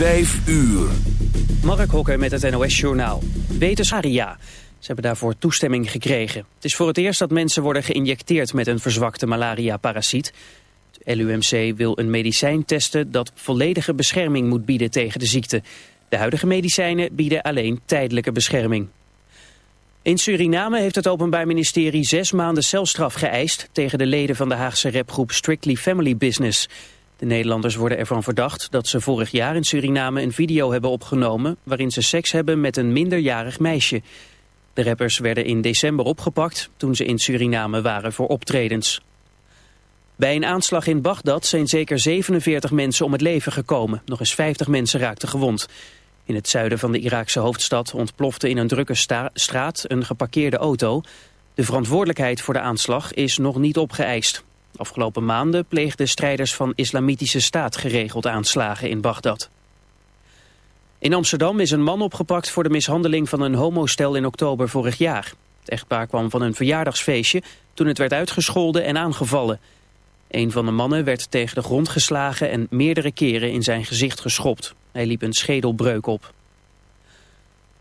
Vijf uur. Mark Hokker met het NOS Journaal. Wetensaria. Ze hebben daarvoor toestemming gekregen. Het is voor het eerst dat mensen worden geïnjecteerd met een verzwakte malaria-parasiet. Het LUMC wil een medicijn testen dat volledige bescherming moet bieden tegen de ziekte. De huidige medicijnen bieden alleen tijdelijke bescherming. In Suriname heeft het Openbaar Ministerie zes maanden celstraf geëist... tegen de leden van de Haagse rapgroep Strictly Family Business... De Nederlanders worden ervan verdacht dat ze vorig jaar in Suriname een video hebben opgenomen waarin ze seks hebben met een minderjarig meisje. De rappers werden in december opgepakt toen ze in Suriname waren voor optredens. Bij een aanslag in Bagdad zijn zeker 47 mensen om het leven gekomen. Nog eens 50 mensen raakten gewond. In het zuiden van de Iraakse hoofdstad ontplofte in een drukke straat een geparkeerde auto. De verantwoordelijkheid voor de aanslag is nog niet opgeëist. Afgelopen maanden pleegden strijders van Islamitische Staat geregeld aanslagen in Bagdad. In Amsterdam is een man opgepakt voor de mishandeling van een homostel in oktober vorig jaar. Het echtpaar kwam van een verjaardagsfeestje toen het werd uitgescholden en aangevallen. Een van de mannen werd tegen de grond geslagen en meerdere keren in zijn gezicht geschopt. Hij liep een schedelbreuk op.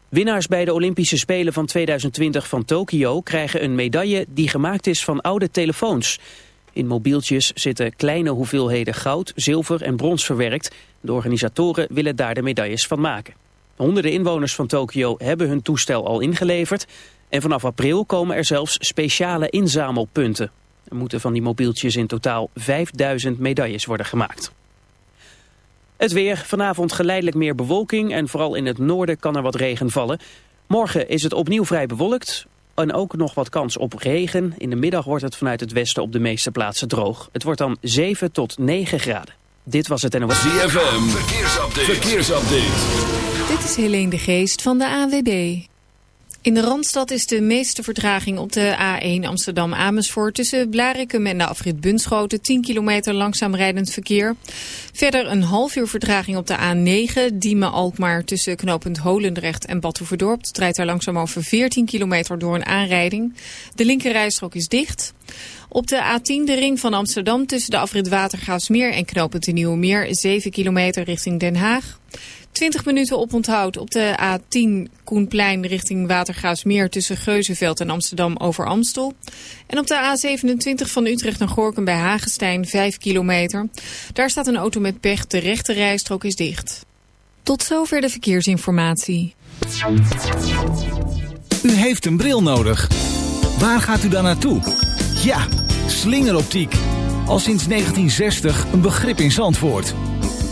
Winnaars bij de Olympische Spelen van 2020 van Tokio krijgen een medaille die gemaakt is van oude telefoons. In mobieltjes zitten kleine hoeveelheden goud, zilver en brons verwerkt. De organisatoren willen daar de medailles van maken. Honderden inwoners van Tokio hebben hun toestel al ingeleverd. En vanaf april komen er zelfs speciale inzamelpunten. Er moeten van die mobieltjes in totaal 5000 medailles worden gemaakt. Het weer, vanavond geleidelijk meer bewolking en vooral in het noorden kan er wat regen vallen. Morgen is het opnieuw vrij bewolkt. En ook nog wat kans op regen. In de middag wordt het vanuit het westen op de meeste plaatsen droog. Het wordt dan 7 tot 9 graden. Dit was het NOS. ZFM, verkeersupdate. verkeersupdate. Dit is Helene de Geest van de AWB. In de Randstad is de meeste vertraging op de A1 Amsterdam-Amersfoort... tussen Blarikum en de afrit Bunschoten, 10 kilometer langzaam rijdend verkeer. Verder een half uur vertraging op de A9, Diemen-Alkmaar... tussen knooppunt Holendrecht en Badhoevedorp. Het rijdt daar langzaam over 14 kilometer door een aanrijding. De linkerrijstrook is dicht... Op de A10 de ring van Amsterdam tussen de afrit Watergraafsmeer en knooppunt de Nieuwe Meer 7 kilometer richting Den Haag. 20 minuten oponthoud op de A10 Koenplein richting Watergraafsmeer tussen Geuzenveld en Amsterdam over Amstel. En op de A27 van Utrecht naar Gorkum bij Hagestein 5 kilometer. Daar staat een auto met pech, de rechte rijstrook is dicht. Tot zover de verkeersinformatie. U heeft een bril nodig. Waar gaat u dan naartoe? Ja, slingeroptiek. Al sinds 1960 een begrip in Zandvoort.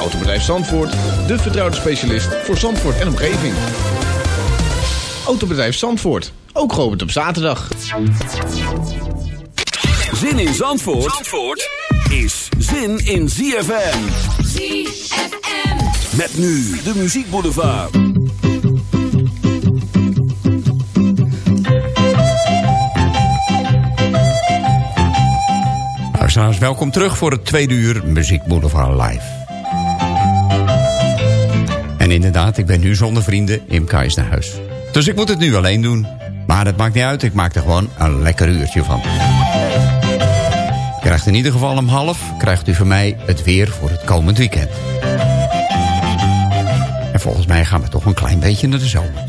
Autobedrijf Zandvoort, de vertrouwde specialist voor Zandvoort en omgeving. Autobedrijf Zandvoort, ook geopend op zaterdag. Zin in Zandvoort, Zandvoort is zin in ZFM. ZFM. Met nu de muziekboulevard. Luisteraars, welkom terug voor het tweede uur Muziek Boulevard Live. En inderdaad, ik ben nu zonder vrienden in Kais naar huis. Dus ik moet het nu alleen doen. Maar dat maakt niet uit, ik maak er gewoon een lekker uurtje van. Krijgt in ieder geval om half, krijgt u van mij het weer voor het komend weekend. En volgens mij gaan we toch een klein beetje naar de zomer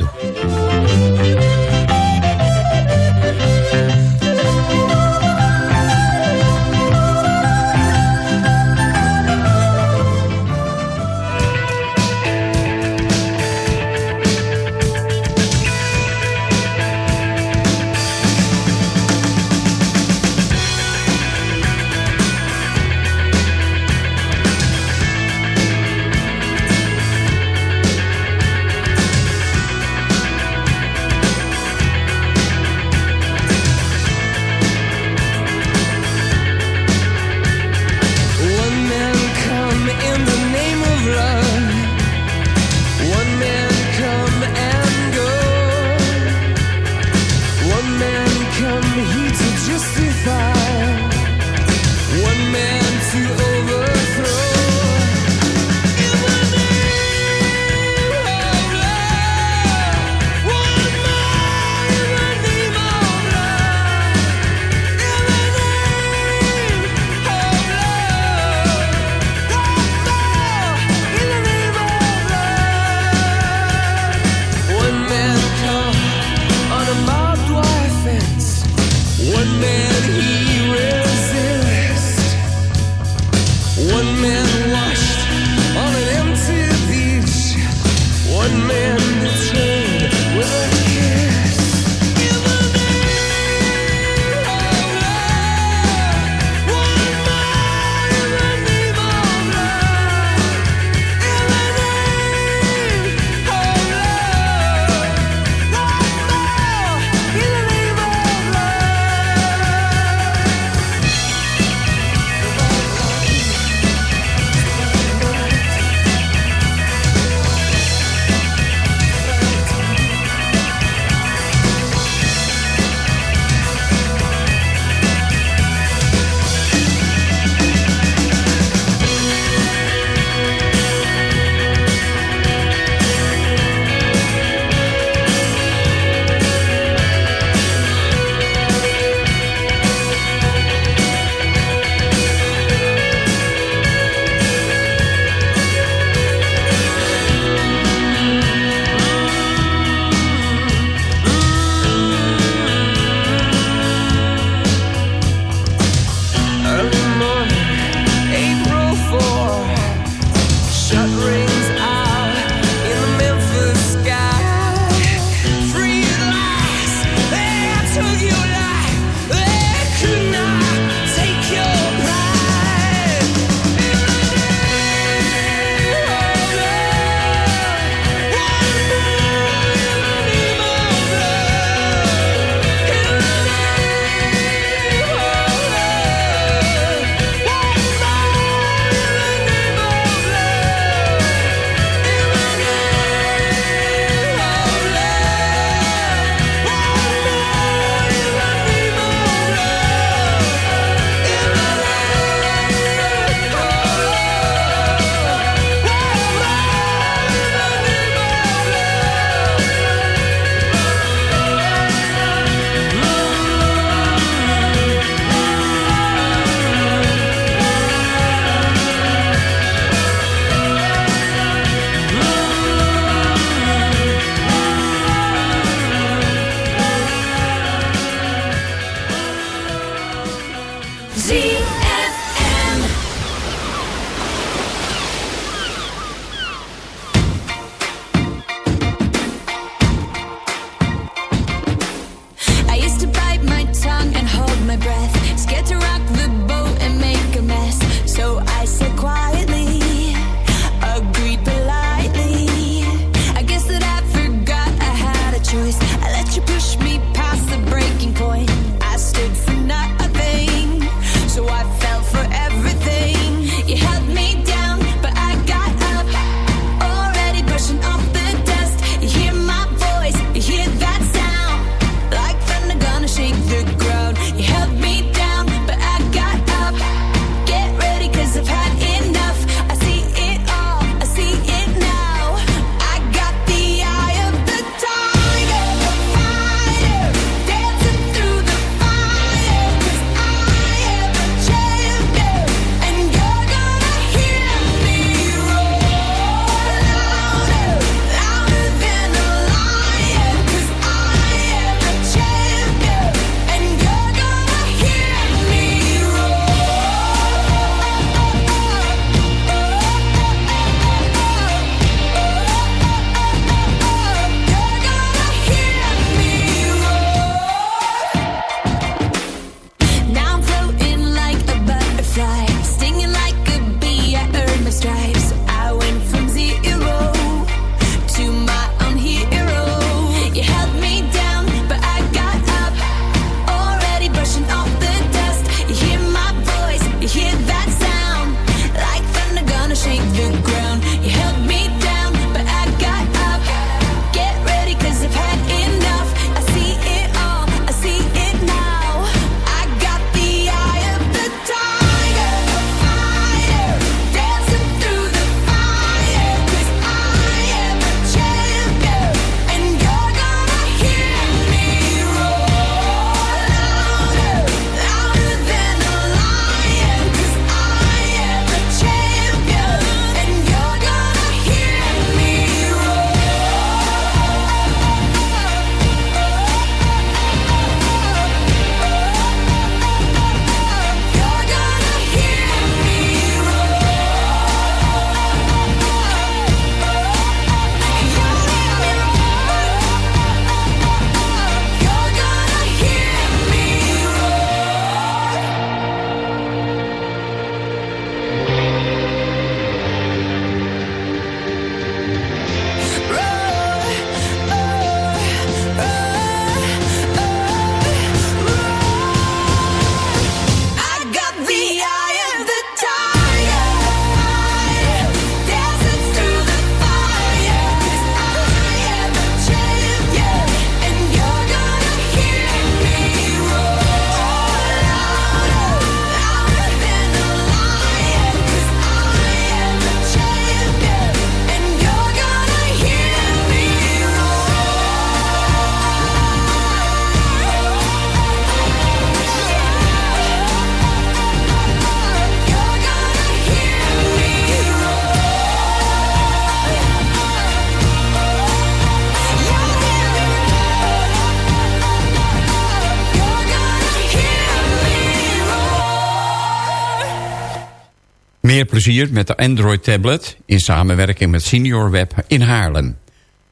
met de Android tablet in samenwerking met Senior Web in Haarlem.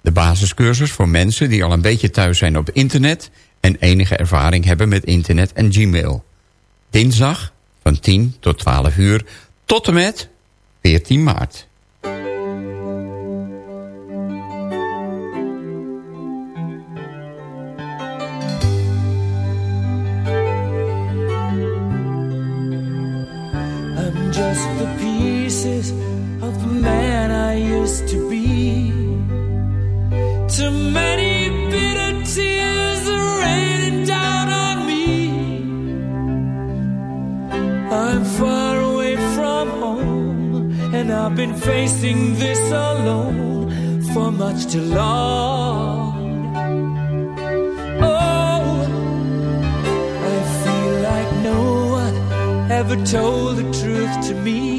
De basiscursus voor mensen die al een beetje thuis zijn op internet... en enige ervaring hebben met internet en Gmail. Dinsdag van 10 tot 12 uur tot en met 14 maart. of the man I used to be. Too many bitter tears are raining down on me. I'm far away from home, and I've been facing this alone for much too long. Oh, ever told the truth to me.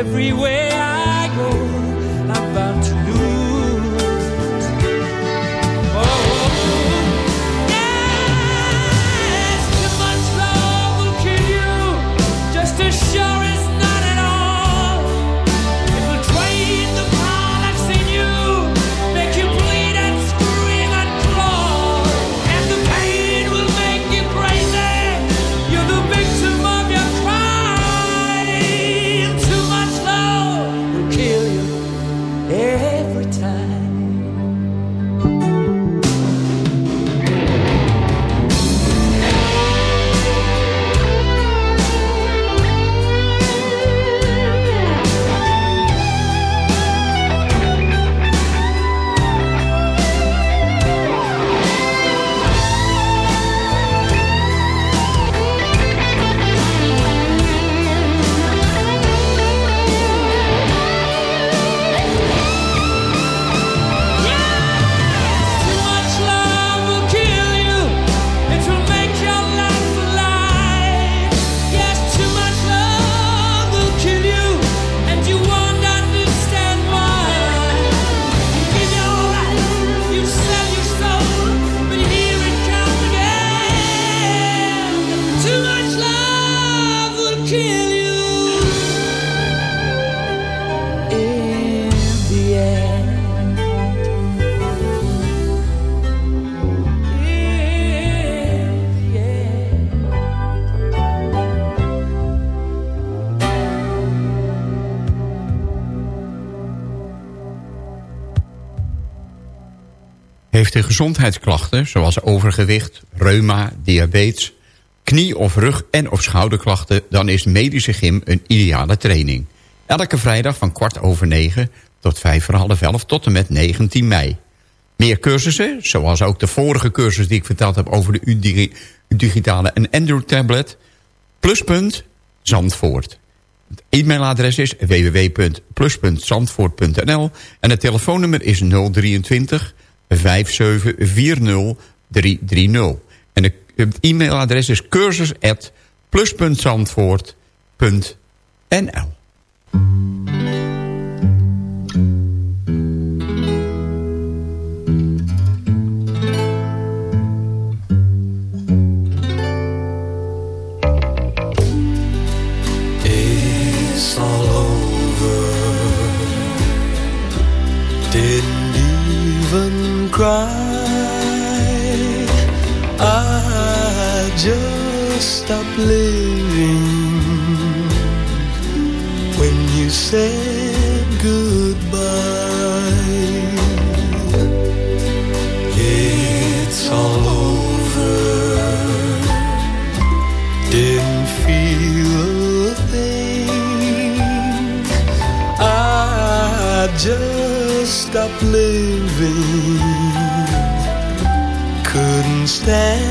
everywhere. Heeft u gezondheidsklachten zoals overgewicht, reuma, diabetes, knie- of rug- en of schouderklachten... dan is medische gym een ideale training. Elke vrijdag van kwart over negen tot vijf voor half elf tot en met 19 mei. Meer cursussen, zoals ook de vorige cursus die ik verteld heb... over de digitale en Android-tablet. Pluspunt Zandvoort. Het e-mailadres is www.plus.zandvoort.nl en het telefoonnummer is 023 5740 330. En het e-mailadres is cursus.plus.zandvoort.nl living when you said goodbye. It's all over. Didn't feel a thing. I just stopped living. Couldn't stand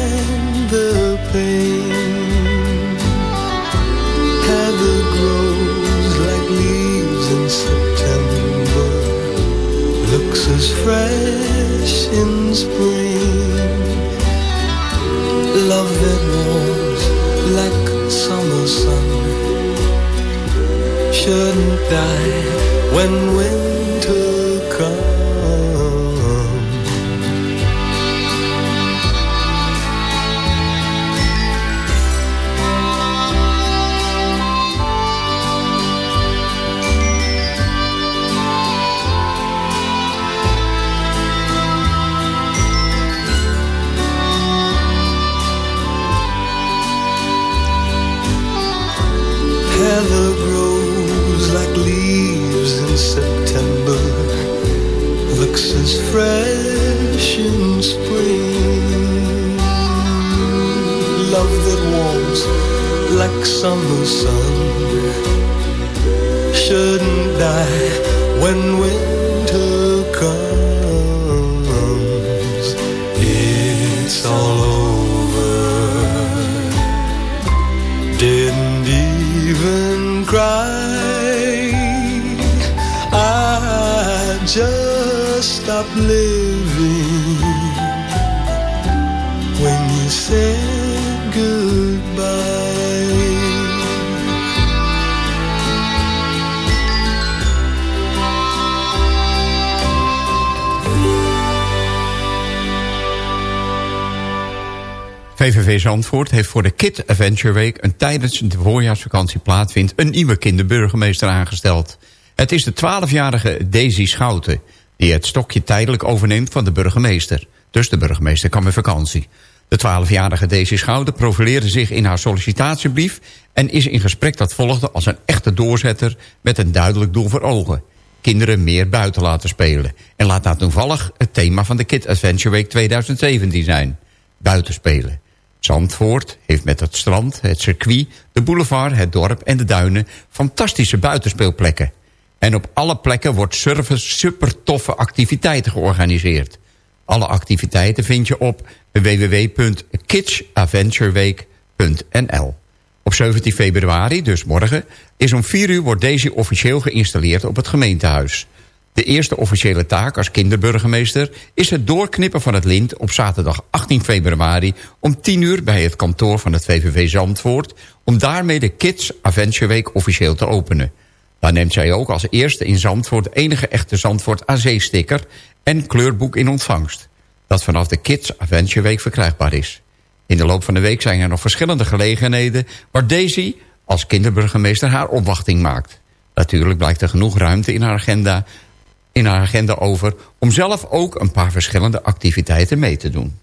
Zandvoort heeft voor de Kid Adventure Week... een tijdens de voorjaarsvakantie plaatsvindt... een nieuwe kinderburgemeester aangesteld. Het is de 12-jarige Daisy Schouten... die het stokje tijdelijk overneemt van de burgemeester. Dus de burgemeester kan met vakantie. De 12-jarige Daisy Schouten profileerde zich in haar sollicitatiebrief... en is in gesprek dat volgde als een echte doorzetter... met een duidelijk doel voor ogen. Kinderen meer buiten laten spelen. En laat dat toevallig het thema van de Kid Adventure Week 2017 zijn. Buiten spelen. Zandvoort heeft met het strand, het circuit, de boulevard, het dorp en de duinen fantastische buitenspeelplekken. En op alle plekken wordt surfen super toffe activiteiten georganiseerd. Alle activiteiten vind je op www.kidsadventureweek.nl Op 17 februari, dus morgen, is om 4 uur wordt deze officieel geïnstalleerd op het gemeentehuis. De eerste officiële taak als kinderburgemeester is het doorknippen van het lint op zaterdag 18 februari om 10 uur bij het kantoor van het VVV Zandvoort om daarmee de Kids Adventure Week officieel te openen. Daar neemt zij ook als eerste in Zandvoort de enige echte Zandvoort AC-sticker en kleurboek in ontvangst. Dat vanaf de Kids Adventure Week verkrijgbaar is. In de loop van de week zijn er nog verschillende gelegenheden waar Daisy als kinderburgemeester haar opwachting maakt. Natuurlijk blijkt er genoeg ruimte in haar agenda in haar agenda over... om zelf ook een paar verschillende activiteiten mee te doen.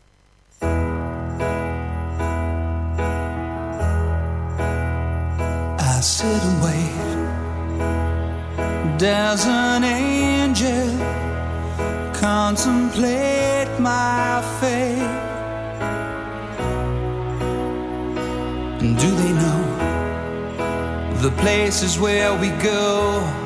I sit wait. There's an angel. Contemplate my fate. Do they know The places where we go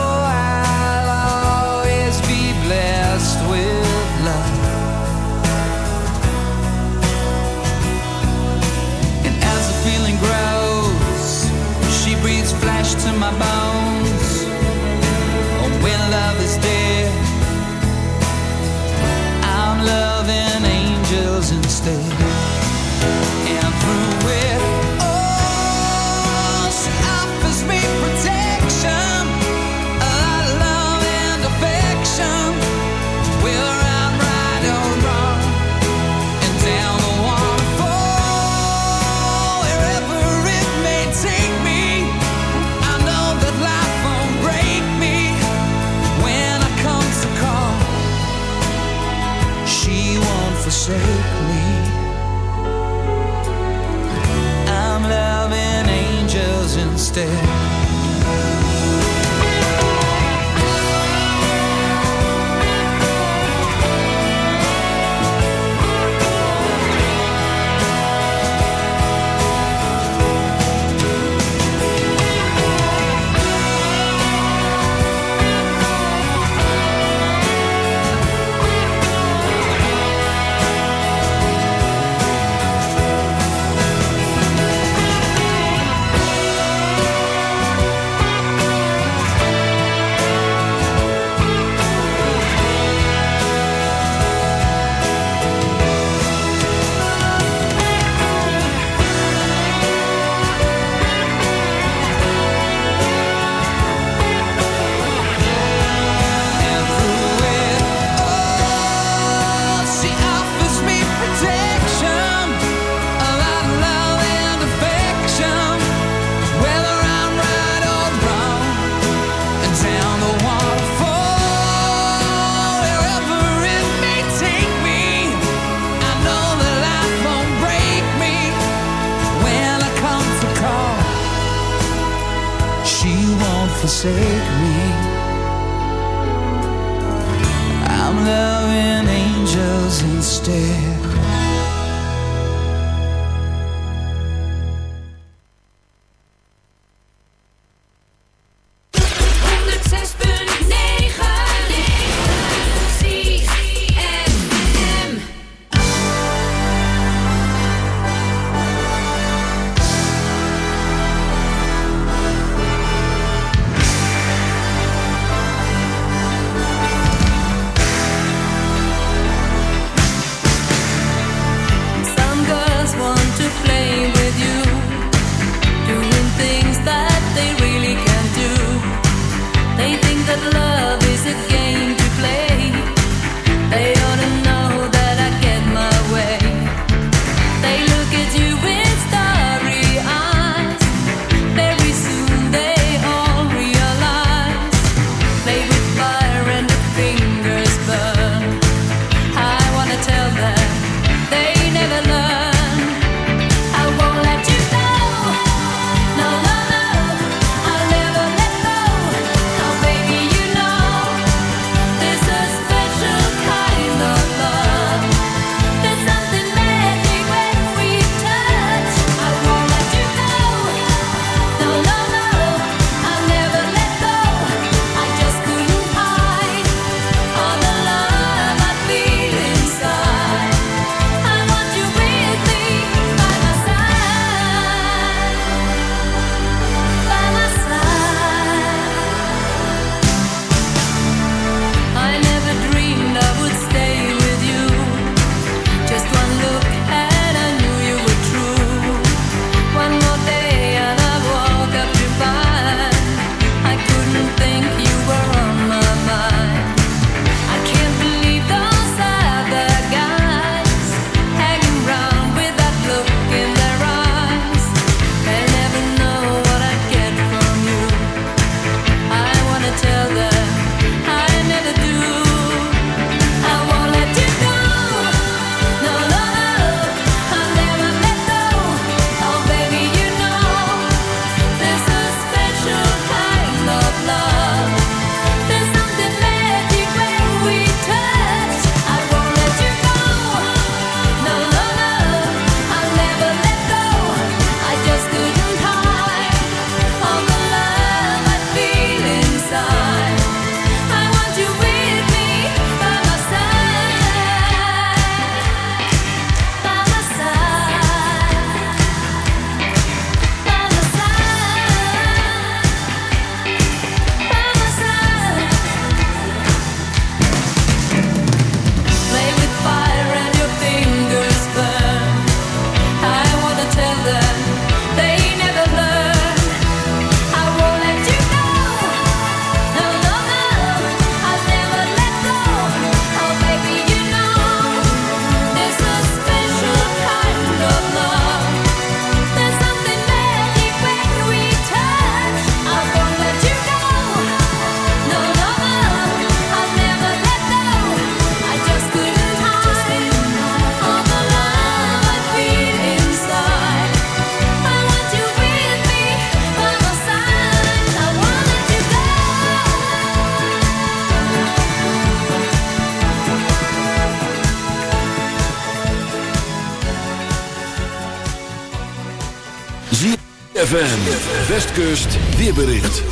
ZFM, Westkust, weerbericht.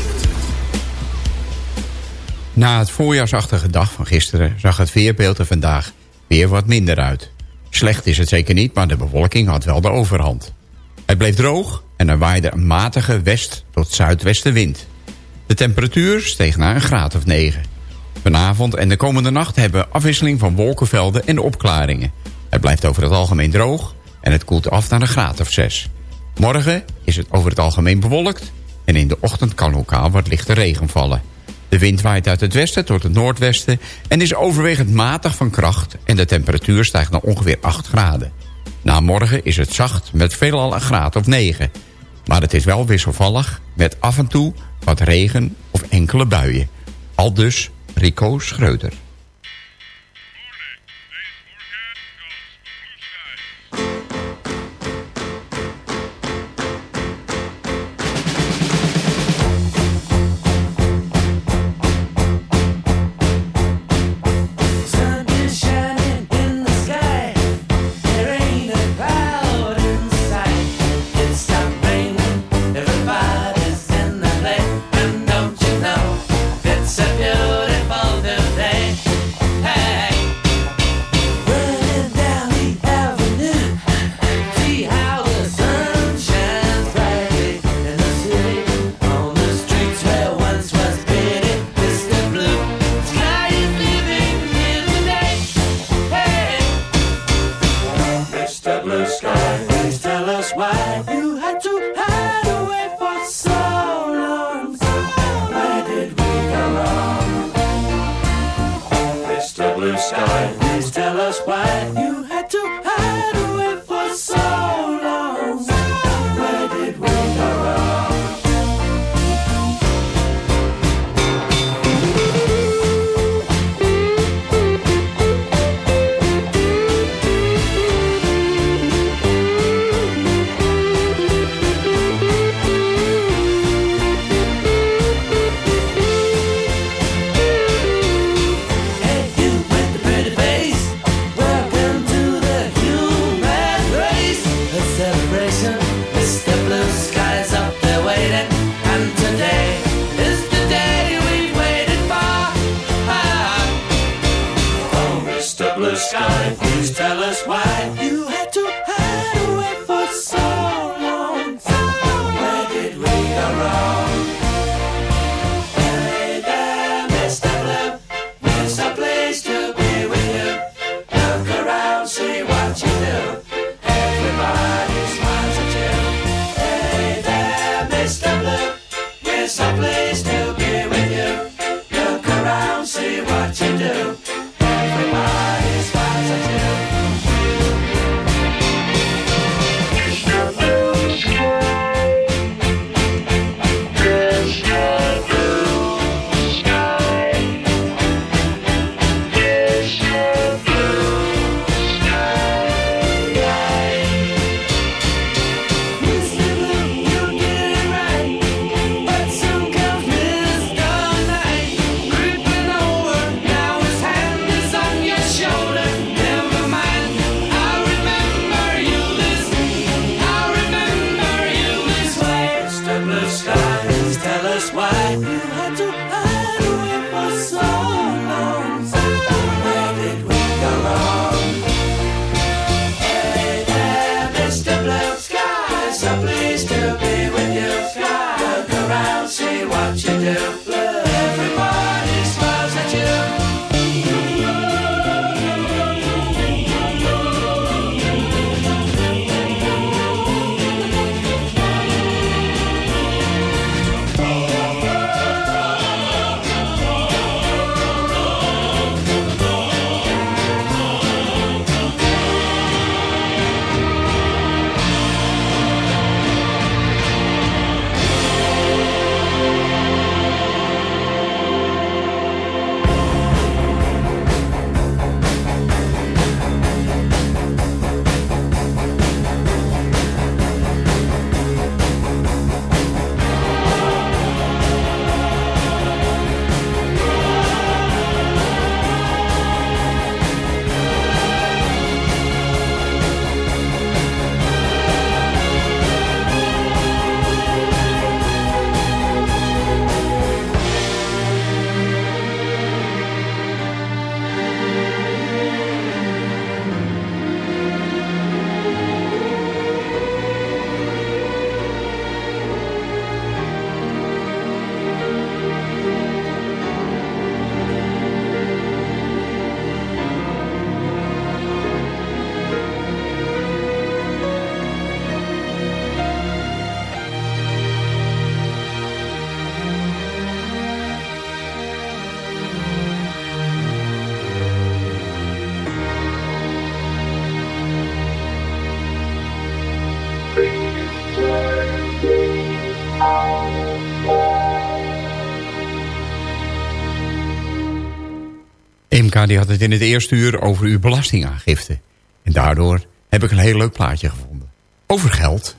Na het voorjaarsachtige dag van gisteren zag het weerbeeld er vandaag weer wat minder uit. Slecht is het zeker niet, maar de bewolking had wel de overhand. Het bleef droog en er waaide een matige west- tot zuidwestenwind. De temperatuur steeg naar een graad of 9. Vanavond en de komende nacht hebben we afwisseling van wolkenvelden en opklaringen. Het blijft over het algemeen droog en het koelt af naar een graad of 6. Morgen is het over het algemeen bewolkt en in de ochtend kan lokaal wat lichte regen vallen. De wind waait uit het westen tot het noordwesten en is overwegend matig van kracht en de temperatuur stijgt naar ongeveer 8 graden. Na morgen is het zacht met veelal een graad of 9. Maar het is wel wisselvallig met af en toe wat regen of enkele buien. Al dus Rico Schreuder. Blue Sky, please tell us why you Die had het in het eerste uur over uw belastingaangifte. En daardoor heb ik een heel leuk plaatje gevonden. Over geld...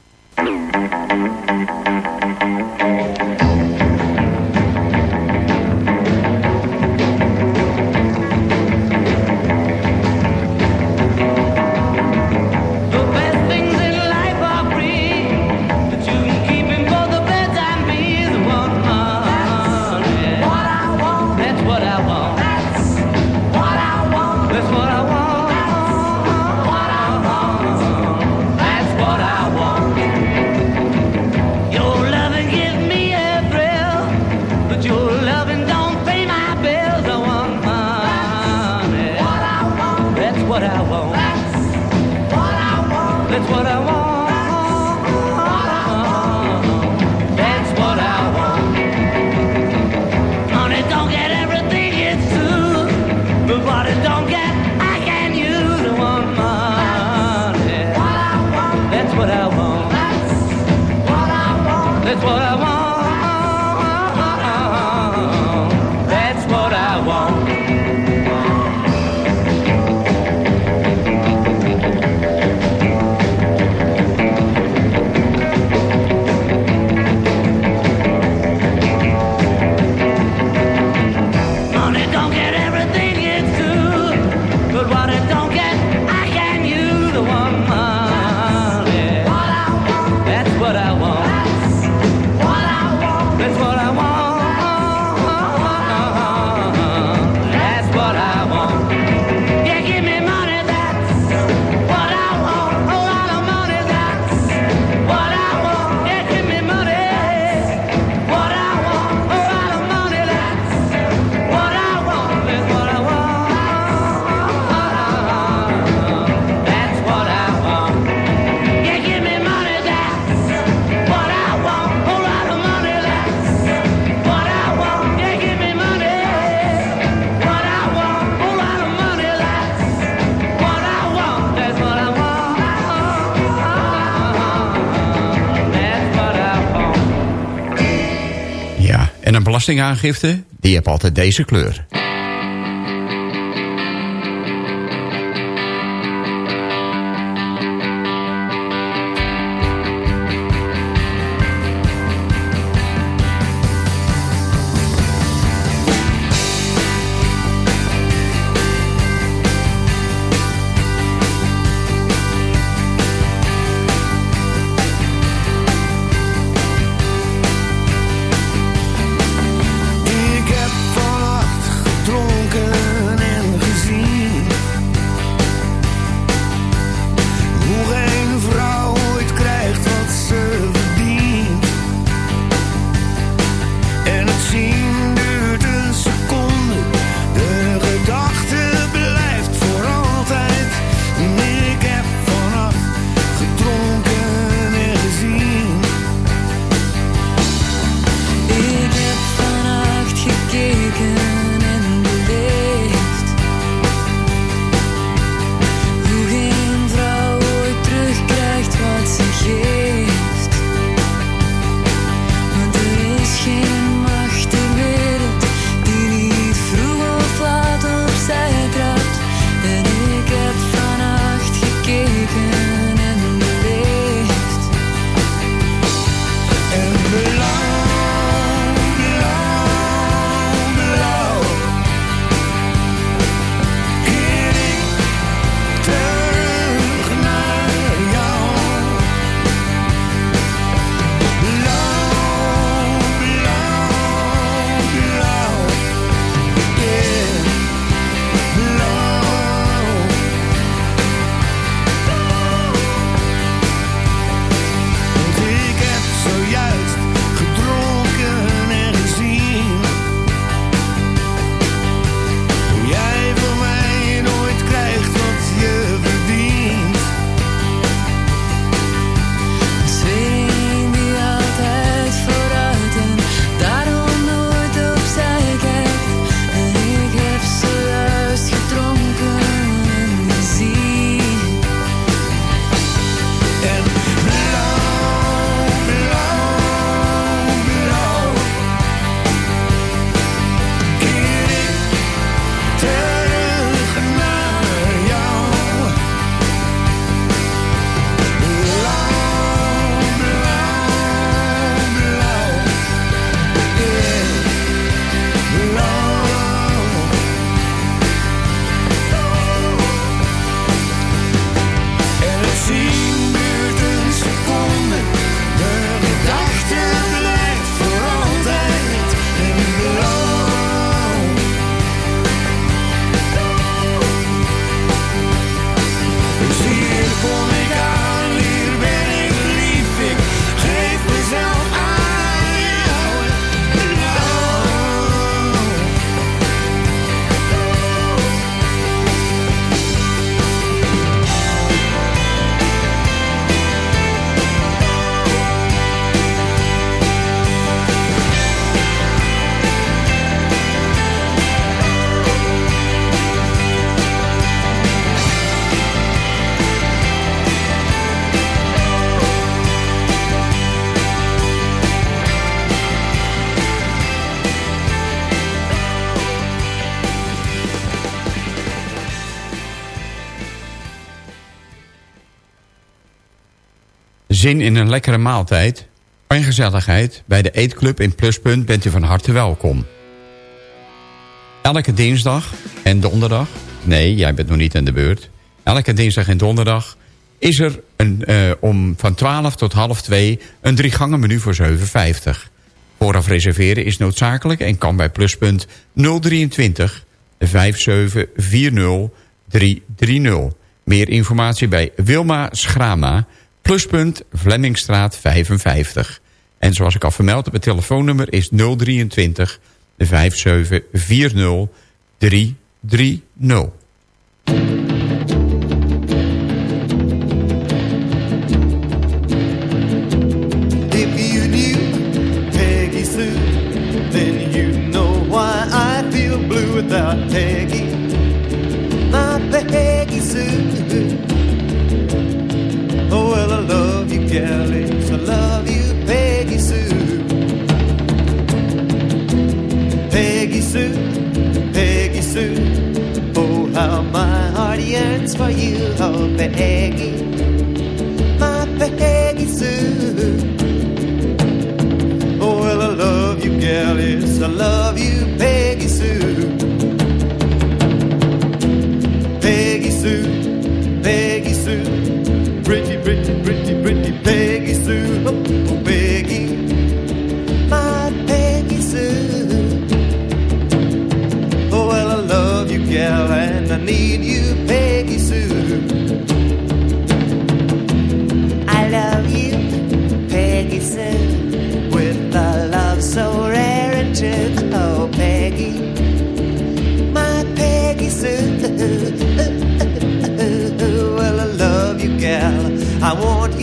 belastingaangifte, die heb altijd deze kleur. Zin in een lekkere maaltijd en gezelligheid? Bij de Eetclub in Pluspunt bent u van harte welkom. Elke dinsdag en donderdag... Nee, jij bent nog niet aan de beurt. Elke dinsdag en donderdag is er een, eh, om van 12 tot half 2 een drie gangen menu voor 7,50. Vooraf reserveren is noodzakelijk en kan bij Pluspunt 023 5740 330. Meer informatie bij Wilma Schrama, Pluspunt Vlemmingstraat 55. En zoals ik al vermeld heb, het telefoonnummer is 023 5740 330. If you I love you, Peggy Sue. Peggy Sue, Peggy Sue. Oh, how my heart yearns for you, oh, Peggy. My Peggy Sue. Oh, well, I love you, yes, I love need you, Peggy Sue. I love you, Peggy Sue, with a love so rare and true. Oh, Peggy, my Peggy Sue. Well, I love you, gal. I want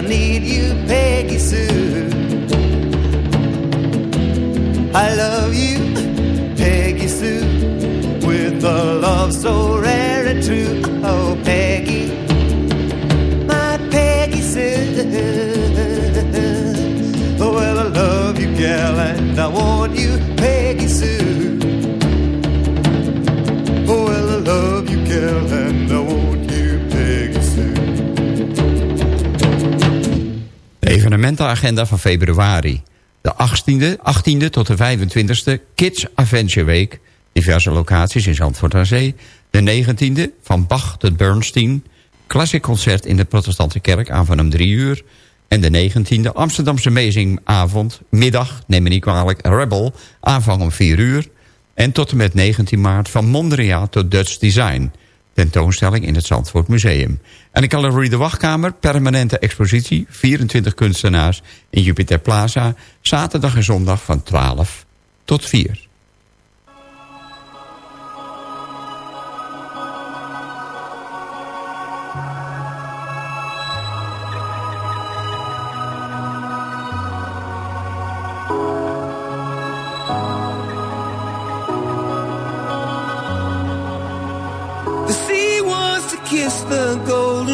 I need you, Peggy Sue. Evenementenagenda van februari. De 18e, 18e tot de 25e Kids Adventure Week. Diverse locaties in Zandvoort aan Zee. De 19e van Bach tot Bernstein. Classic concert in de protestante kerk aan van om 3 uur. En de 19e Amsterdamse Amazing avond, middag, neem me niet kwalijk, Rebel, aanvang om 4 uur. En tot en met 19 maart van Mondriaan tot Dutch Design. Tentoonstelling in het Zandvoort Museum. En de Calorie de Wachtkamer, permanente expositie, 24 kunstenaars in Jupiter Plaza. Zaterdag en zondag van 12 tot 4.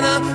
we cannot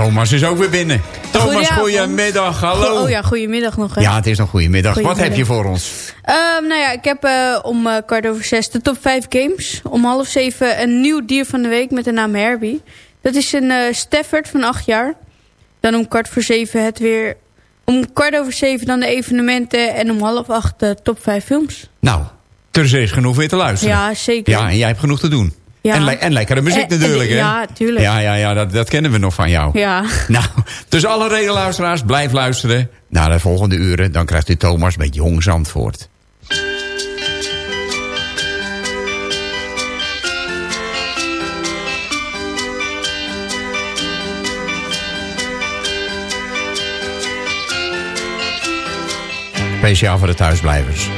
Thomas is ook weer binnen. Thomas, goedemiddag, hallo. Oh ja, goedemiddag nog. hè. Ja, het is nog goedemiddag. Wat heb je voor ons? Ehm, nou ja, ik heb eh, om eh, kwart over zes de top 5 games. Om half zeven een nieuw dier van de week met de naam Herbie. Dat is een eh Stafford van acht jaar. Dan om kwart voor zeven het weer... Om kwart over zeven dan de evenementen. En om half acht de top 5 films. Nou, er is genoeg weer te luisteren. Ja, zeker. Ja, en jij hebt genoeg te doen. Ja. En, le- en lekkere muziek natuurlijk, hè? ja, tuurlijk. Ja, ja, ja dat, dat kennen we nog van jou. Ja. Nou, dus alle redeluisteraars, blijf luisteren. Naar de volgende uren, dan krijgt u Thomas met Jong Zandvoort. Speciaal voor de thuisblijvers.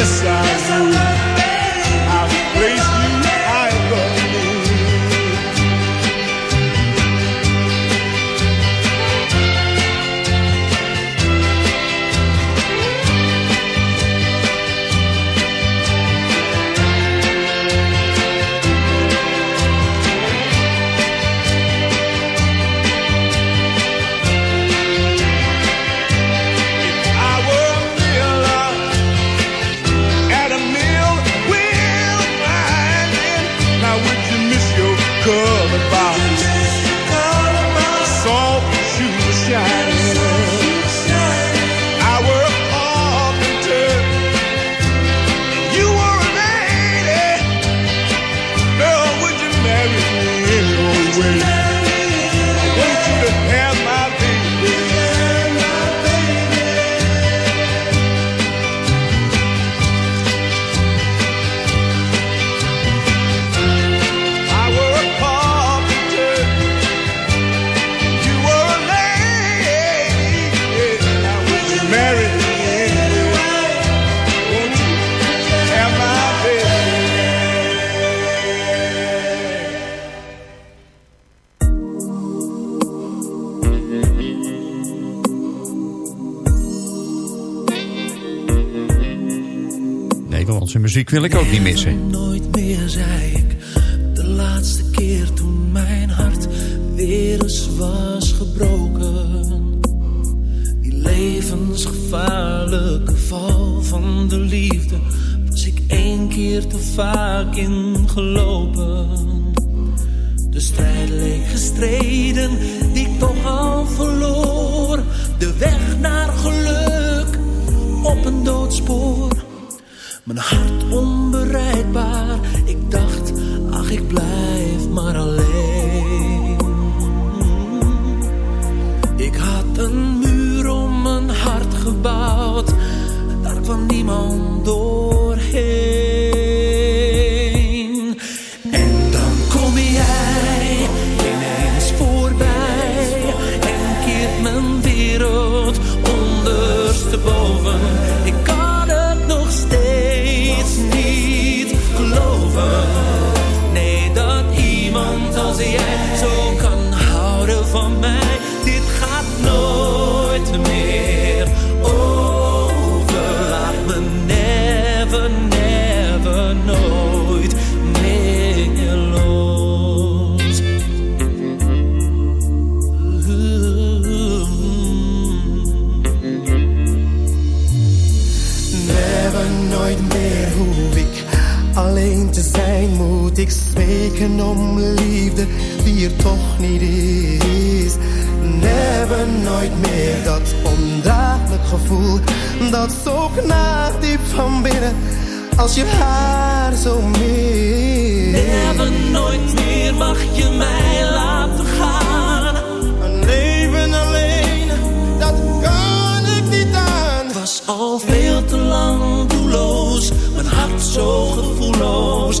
Yes, I would. Muziek wil ik ook niet missen. Nooit meer zei ik de laatste keer toen mijn hart weer eens was gebroken. Die levensgevaarlijke val van de liefde was ik één keer te vaak ingelopen. De strijd leek gestreden, die ik toch al verloor. De weg naar geluk Mijn hart onbereikbaar. Ik dacht, ach ik blijf maar alleen. Ik had een muur om mijn hart gebouwd. Daar kwam niemand doorheen. om liefde die er toch niet is. Never nooit meer dat ondraaglijk gevoel dat zo knaagt diep van binnen als je haar zo mist. Never nooit meer mag je mij laten gaan. Een leven alleen, dat kan ik niet aan. Was al veel te lang doelloos, mijn hart zo gevoelloos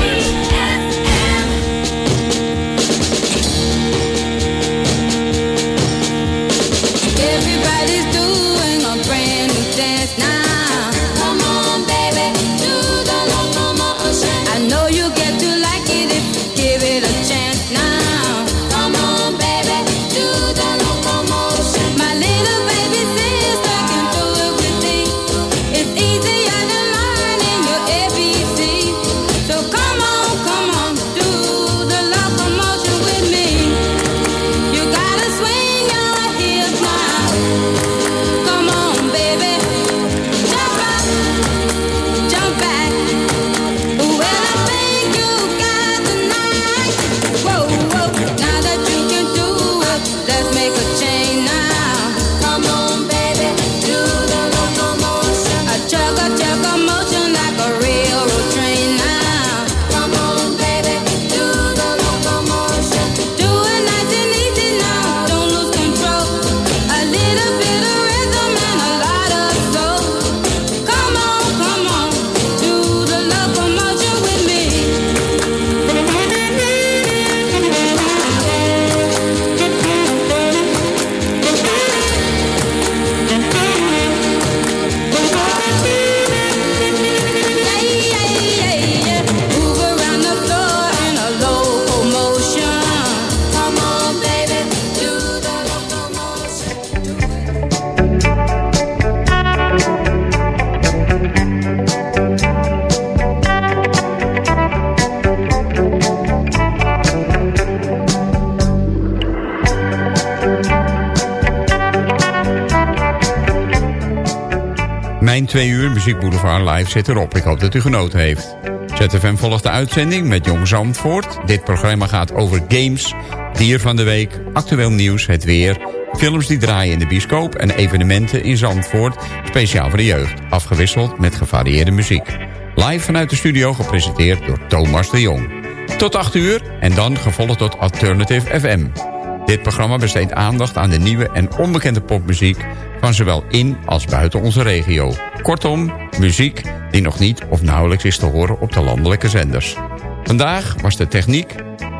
twee uur Muziek Boulevard Live zit erop. Ik hoop dat u genoten heeft. ZFM volgt de uitzending met Jong Zandvoort. Dit programma gaat over games, dier van de week, actueel nieuws, het weer... films die draaien in de bioscoop en evenementen in Zandvoort... speciaal voor de jeugd, afgewisseld met gevarieerde muziek. Live vanuit de studio gepresenteerd door Thomas de Jong. Tot 8 uur en dan gevolgd tot Alternative FM. Dit programma besteedt aandacht aan de nieuwe en onbekende popmuziek... van zowel in als buiten onze regio. Kortom, muziek die nog niet of nauwelijks is te horen op de landelijke zenders. Vandaag was de techniek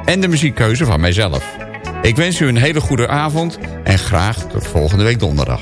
en de muziekkeuze van mijzelf. Ik wens u een hele goede avond en graag tot volgende week donderdag.